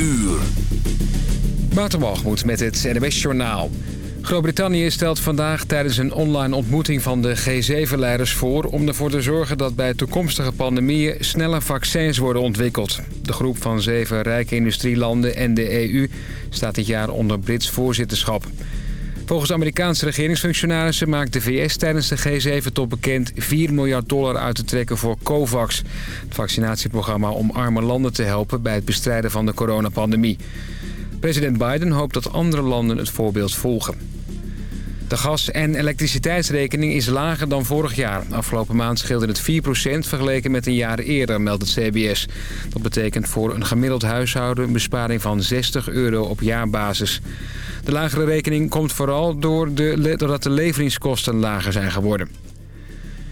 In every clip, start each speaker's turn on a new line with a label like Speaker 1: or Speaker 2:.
Speaker 1: uur.
Speaker 2: Waterwalgemoed met het NWS Journaal. Groot-Brittannië stelt vandaag tijdens een online ontmoeting van de G7-leiders voor... om ervoor te zorgen dat bij toekomstige pandemieën sneller vaccins worden ontwikkeld. De groep van zeven rijke industrielanden en de EU staat dit jaar onder Brits voorzitterschap. Volgens Amerikaanse regeringsfunctionarissen maakt de VS tijdens de G7-top bekend 4 miljard dollar uit te trekken voor COVAX. Het vaccinatieprogramma om arme landen te helpen bij het bestrijden van de coronapandemie. President Biden hoopt dat andere landen het voorbeeld volgen. De gas- en elektriciteitsrekening is lager dan vorig jaar. Afgelopen maand scheelde het 4% vergeleken met een jaar eerder, meldt het CBS. Dat betekent voor een gemiddeld huishouden een besparing van 60 euro op jaarbasis. De lagere rekening komt vooral doordat de leveringskosten lager zijn geworden.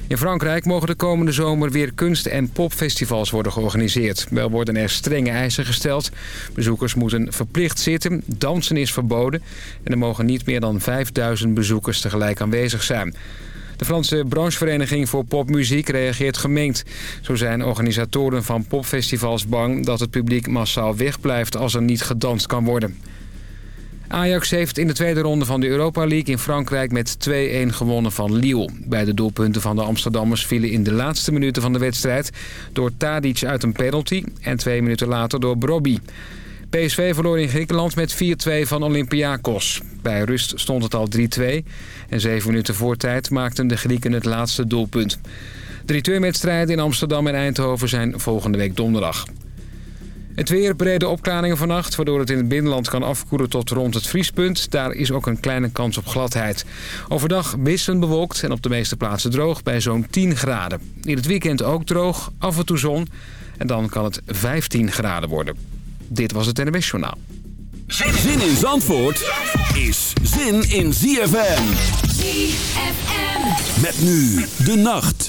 Speaker 2: In Frankrijk mogen de komende zomer weer kunst- en popfestivals worden georganiseerd. Wel worden er strenge eisen gesteld. Bezoekers moeten verplicht zitten, dansen is verboden... en er mogen niet meer dan 5000 bezoekers tegelijk aanwezig zijn. De Franse branchevereniging voor popmuziek reageert gemengd. Zo zijn organisatoren van popfestivals bang dat het publiek massaal wegblijft als er niet gedanst kan worden. Ajax heeft in de tweede ronde van de Europa League in Frankrijk met 2-1 gewonnen van Lille. Beide doelpunten van de Amsterdammers vielen in de laatste minuten van de wedstrijd... door Tadic uit een penalty en twee minuten later door Brobby. PSV verloor in Griekenland met 4-2 van Olympiakos. Bij rust stond het al 3-2 en zeven minuten voor tijd maakten de Grieken het laatste doelpunt. De wedstrijden in Amsterdam en Eindhoven zijn volgende week donderdag. Het weer, brede opklaringen vannacht, waardoor het in het binnenland kan afkoelen tot rond het vriespunt. Daar is ook een kleine kans op gladheid. Overdag wisselend bewolkt en op de meeste plaatsen droog bij zo'n 10 graden. In het weekend ook droog, af en toe zon en dan kan het 15 graden worden. Dit was het NWS Journaal.
Speaker 1: Zin in Zandvoort is zin in ZFM.
Speaker 3: ZFM.
Speaker 1: Met nu de nacht.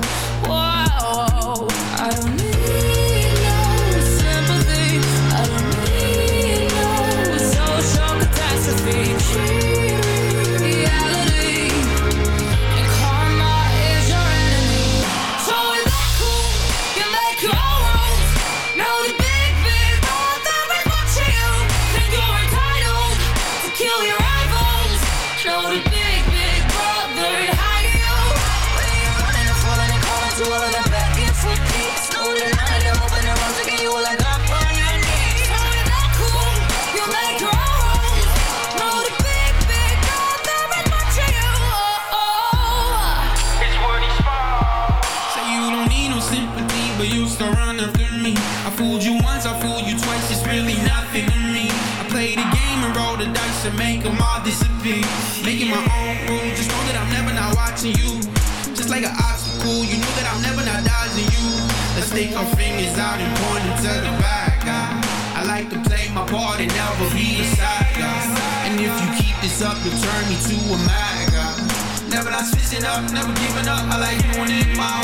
Speaker 4: hands out and pointing to the back. I, I like to play my part and never be a side guy. And if you keep this up, you'll turn me to a mad guy. Never not switching up, never giving up. I like doing it my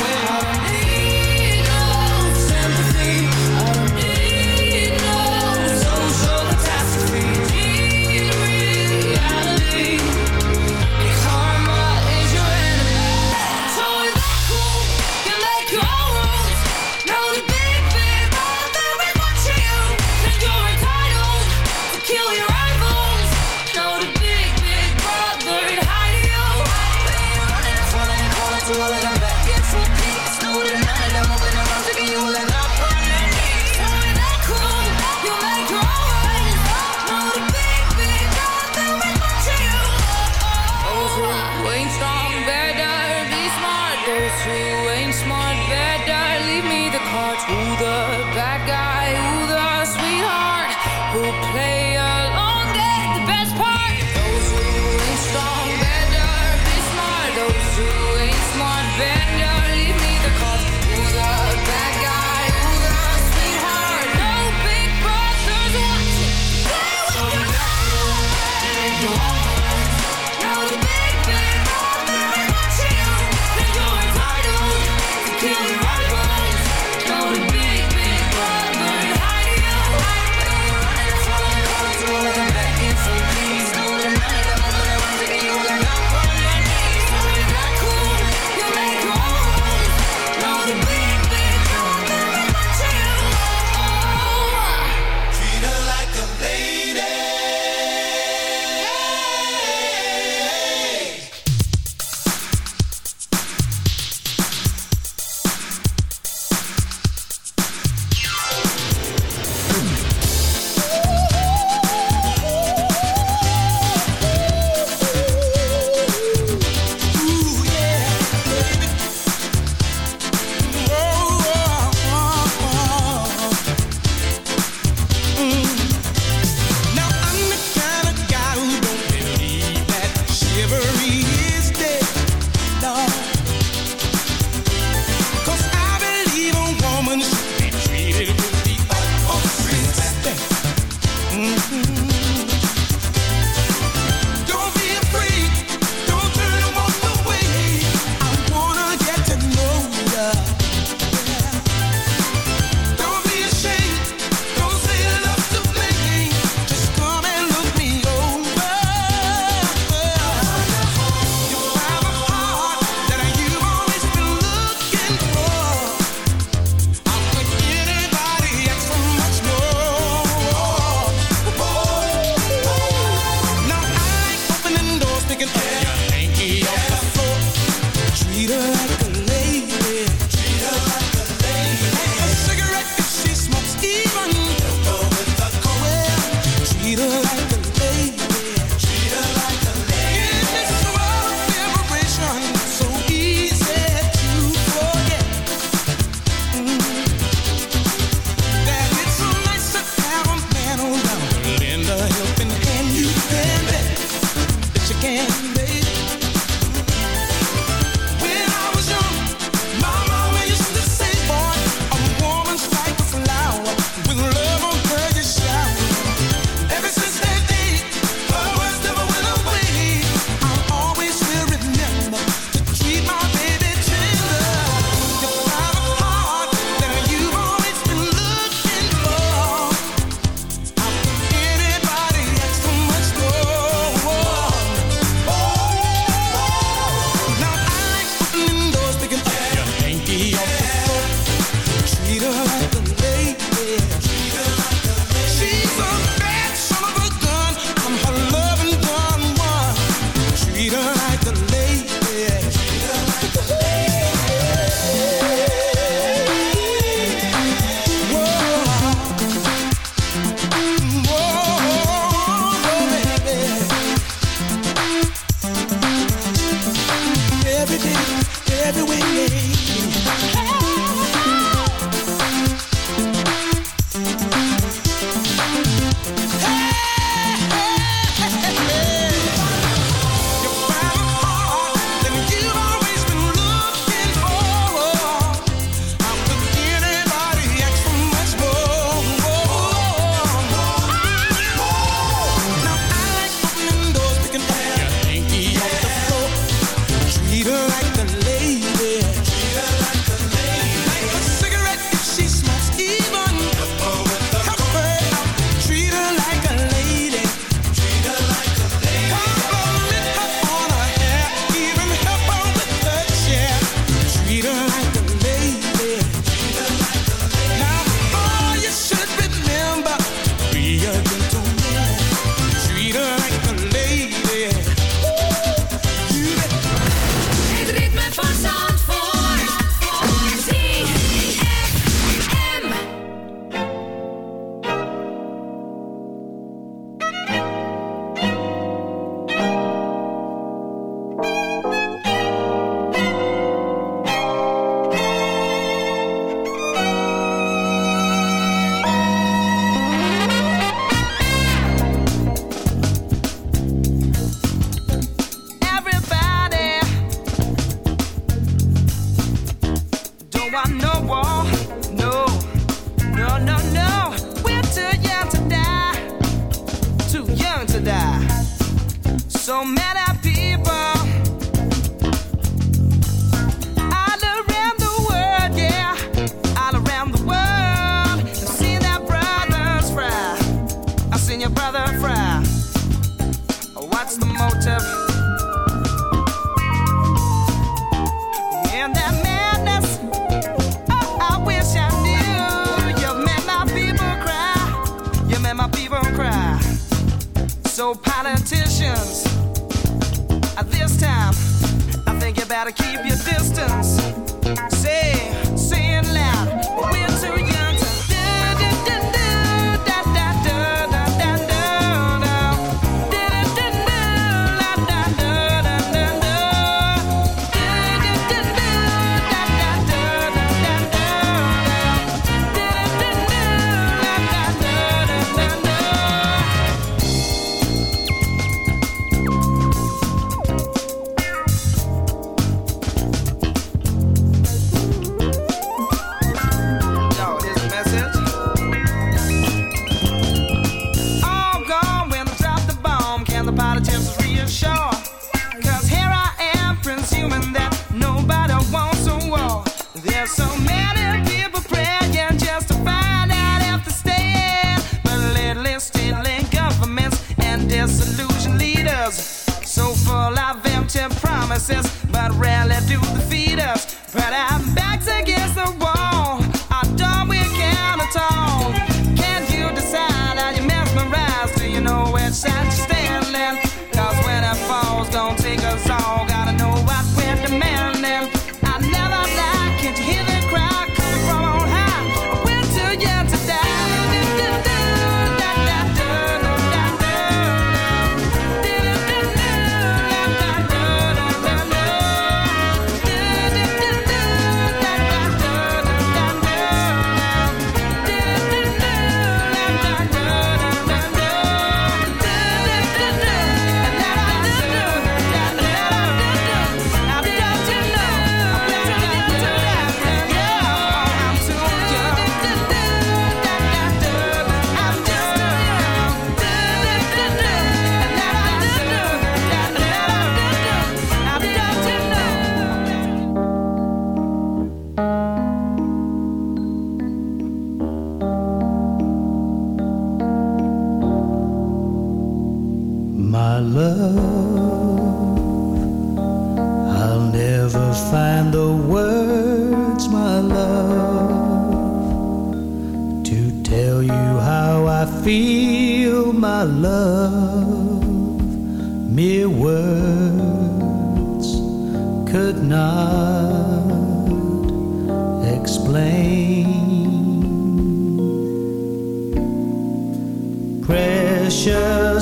Speaker 5: so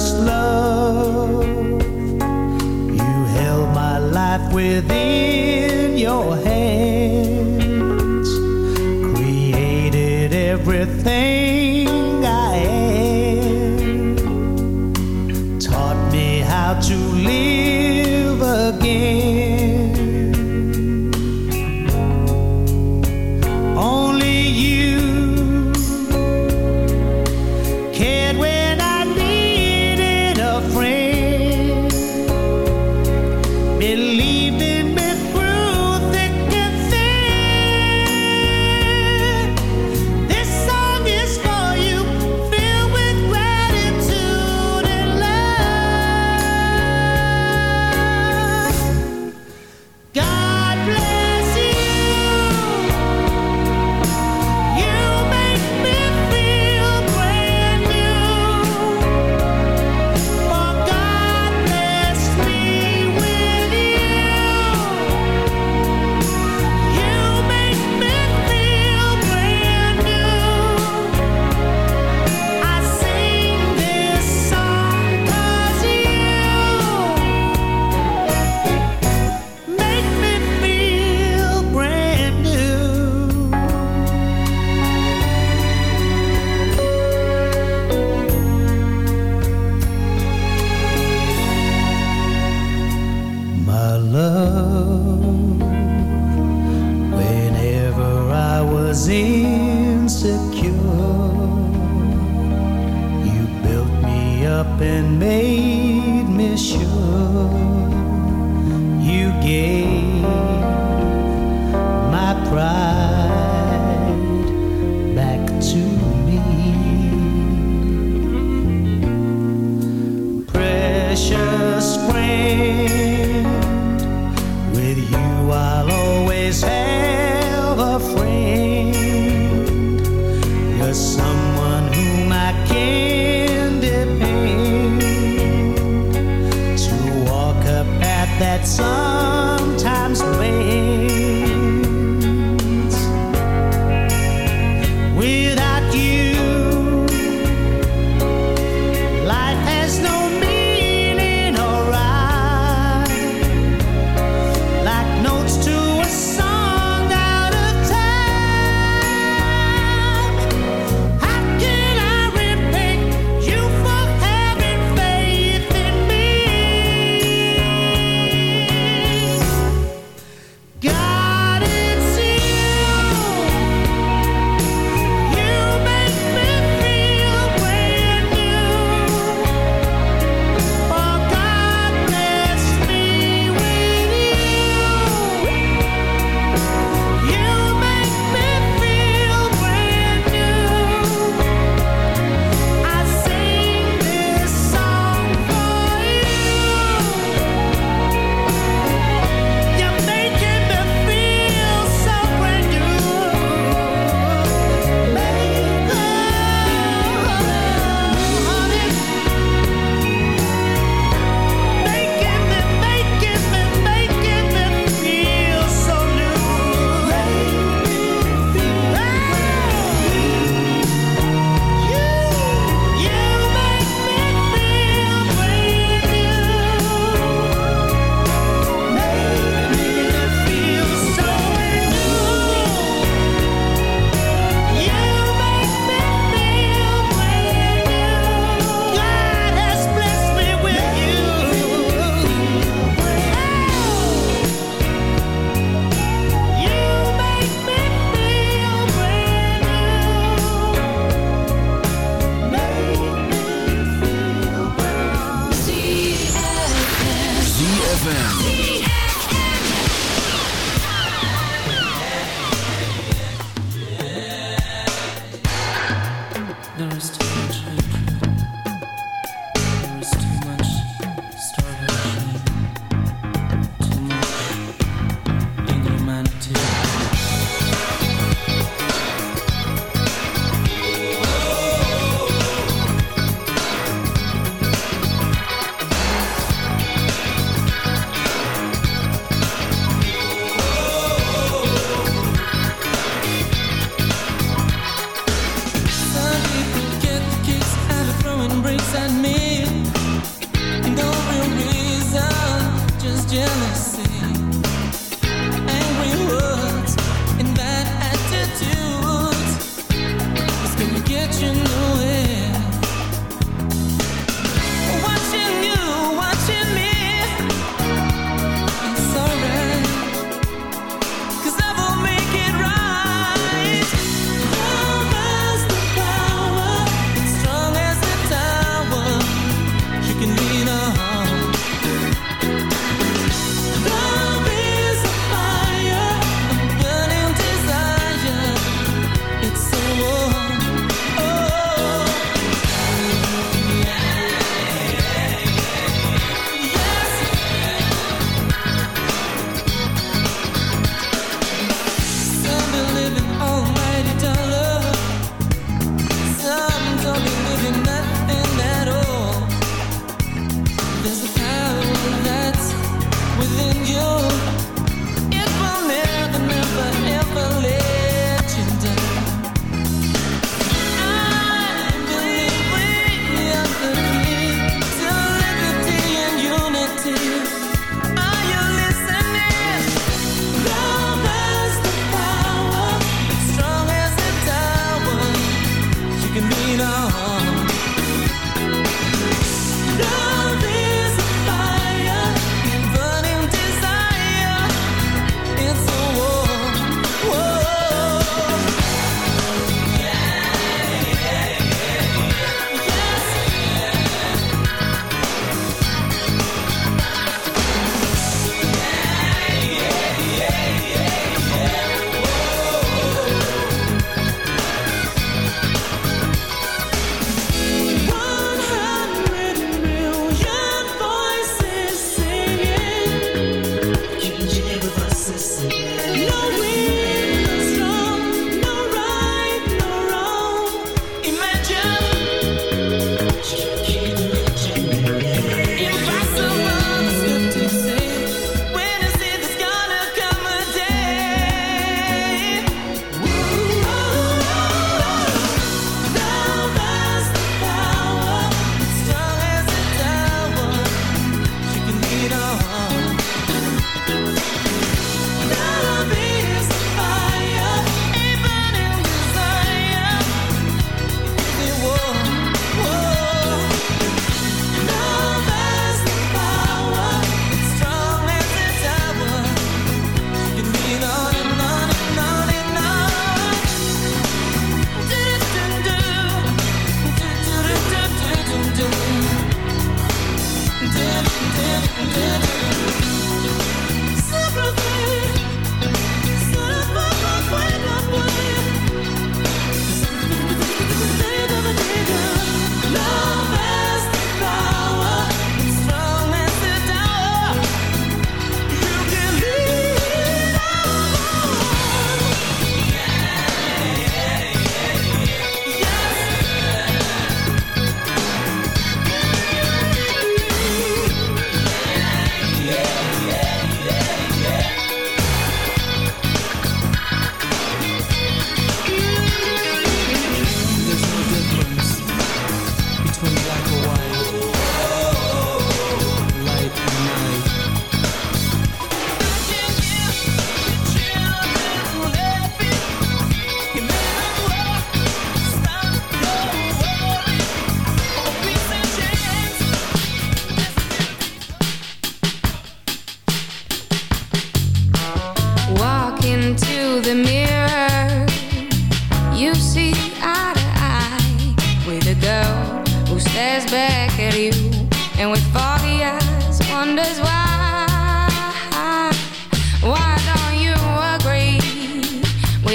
Speaker 6: Precious love,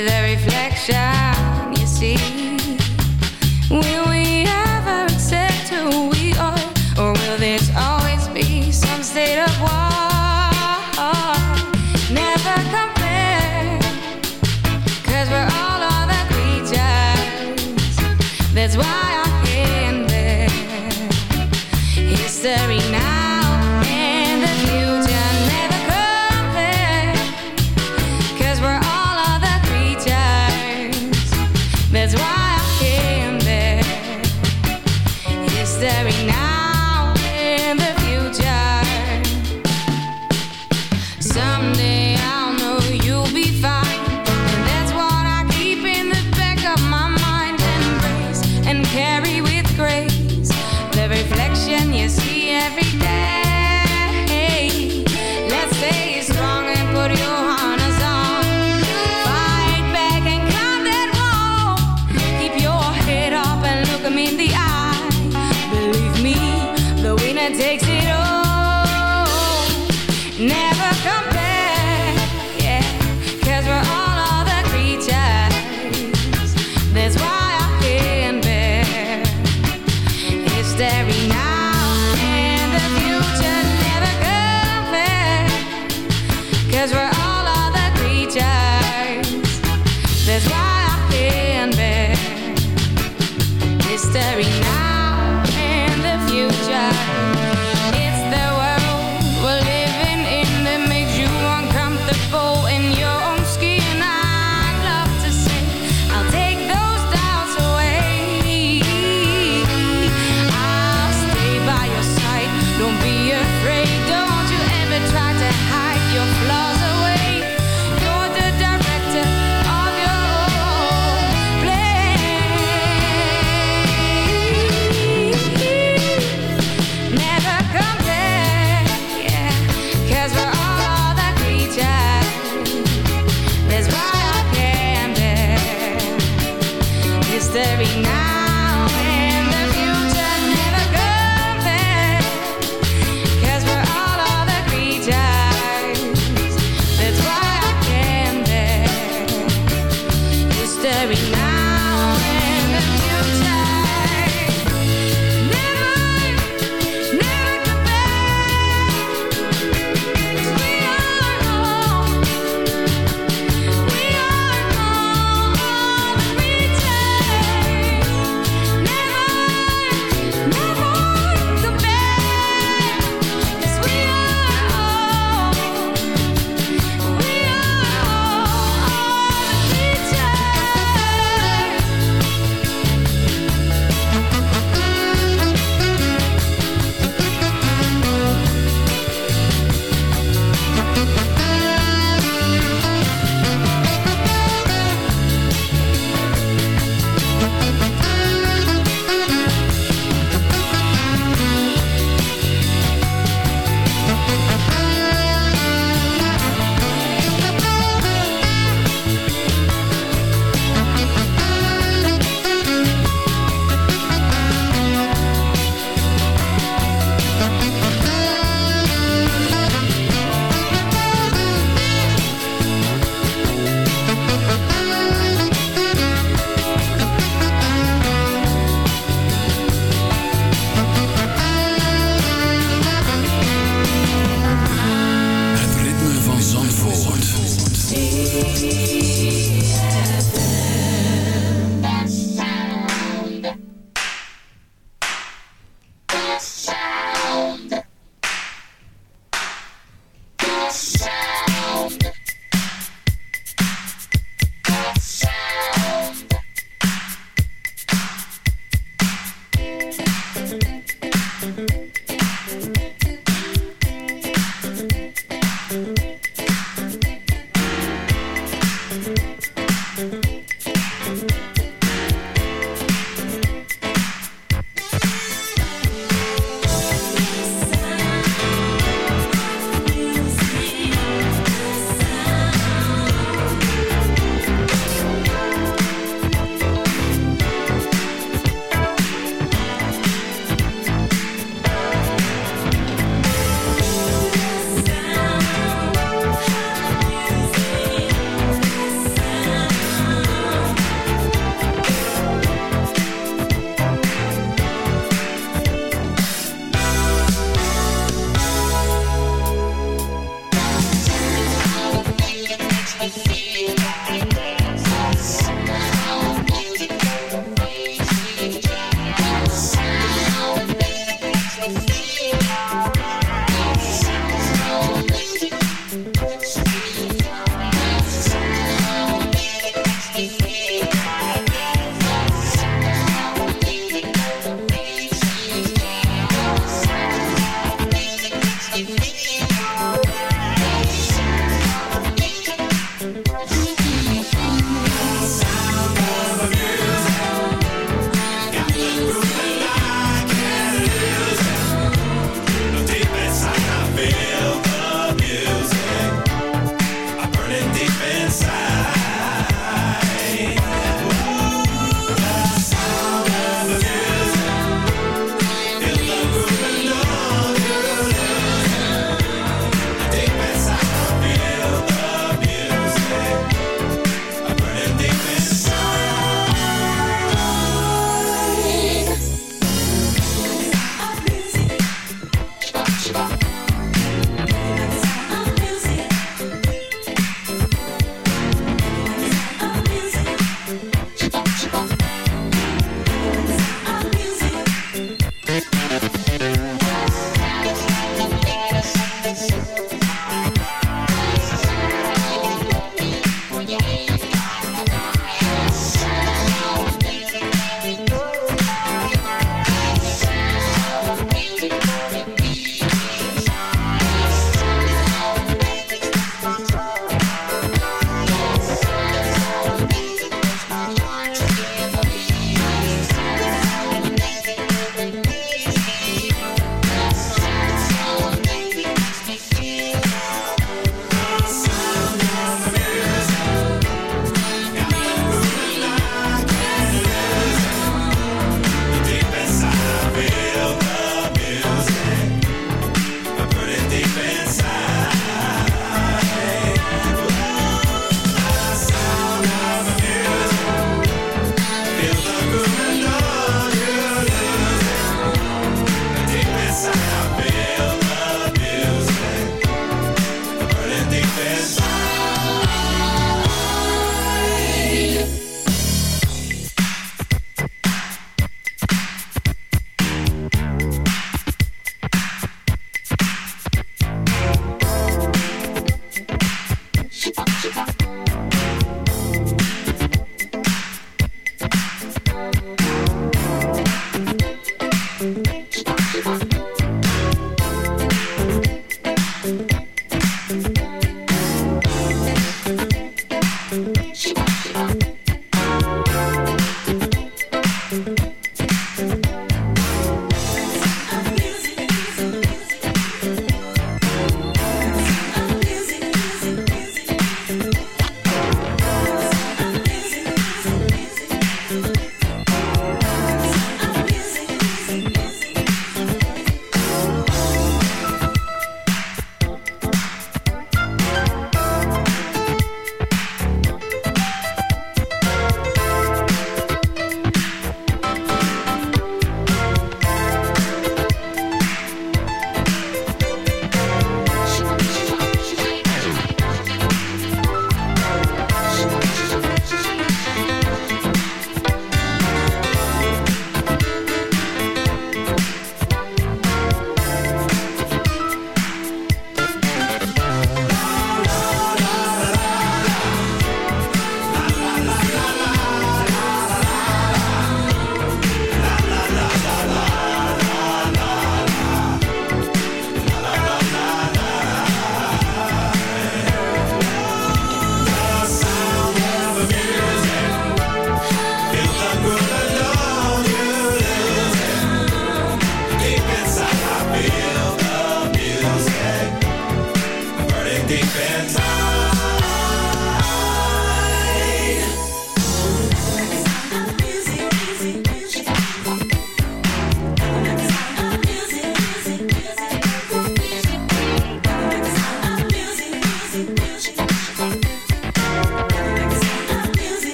Speaker 4: the reflection you see.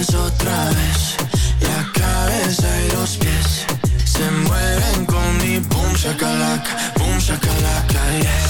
Speaker 7: Vez, otra vez. La cabeza y los pies se mueven con mi boom shakalaka, boom shakalaka, yes.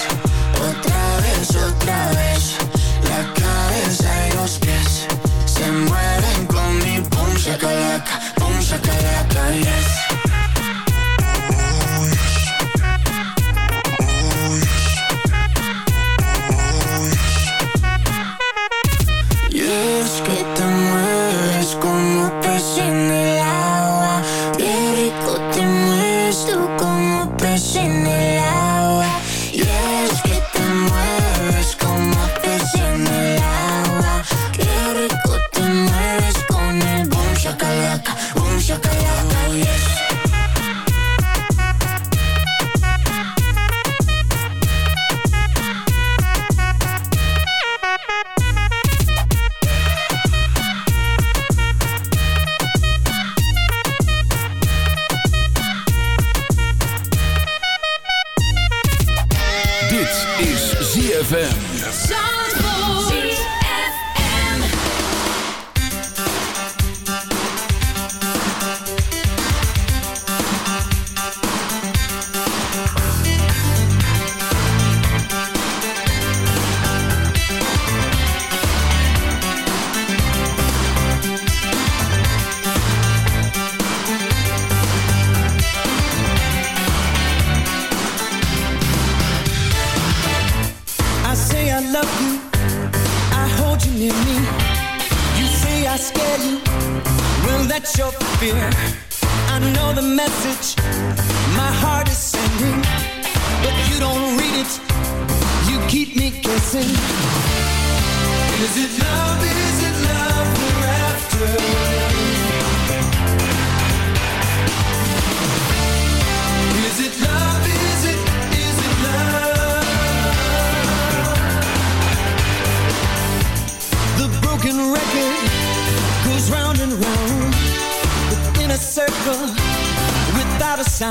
Speaker 7: Vez,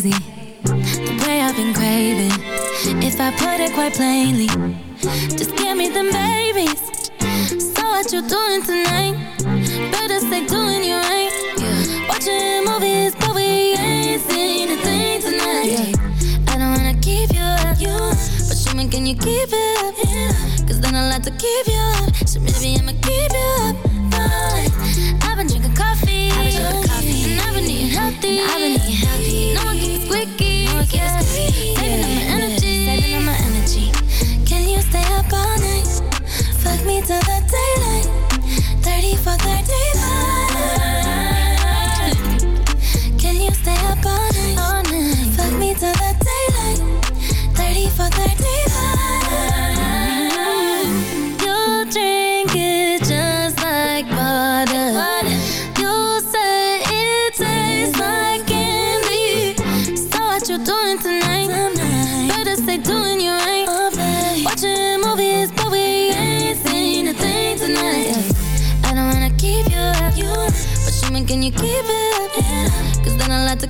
Speaker 8: Crazy. The way I've been craving. If I put it quite plainly, just give me them babies. So what you doing tonight? Better stay doing you right. Watching movies, but we ain't seen a thing tonight. I don't wanna keep you up, but show me can you keep it up? Cause then I'll have to keep you up. So maybe I'ma keep you up.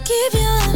Speaker 8: Keep you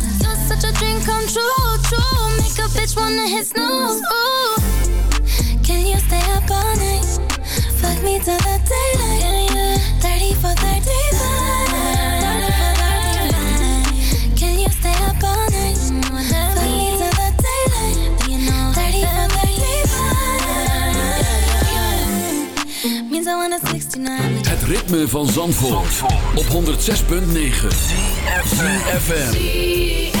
Speaker 8: Such a dream come true, true. Make a bitch wanna hit snooze. Ooh. Can you stay up all night? Fuck me till the daylight. 30 for 35. Can you stay up all night? Fuck me till the daylight. 30 for 35. Means I want a 69.
Speaker 1: Het ritme van Zandvoort, op 106.9 FM.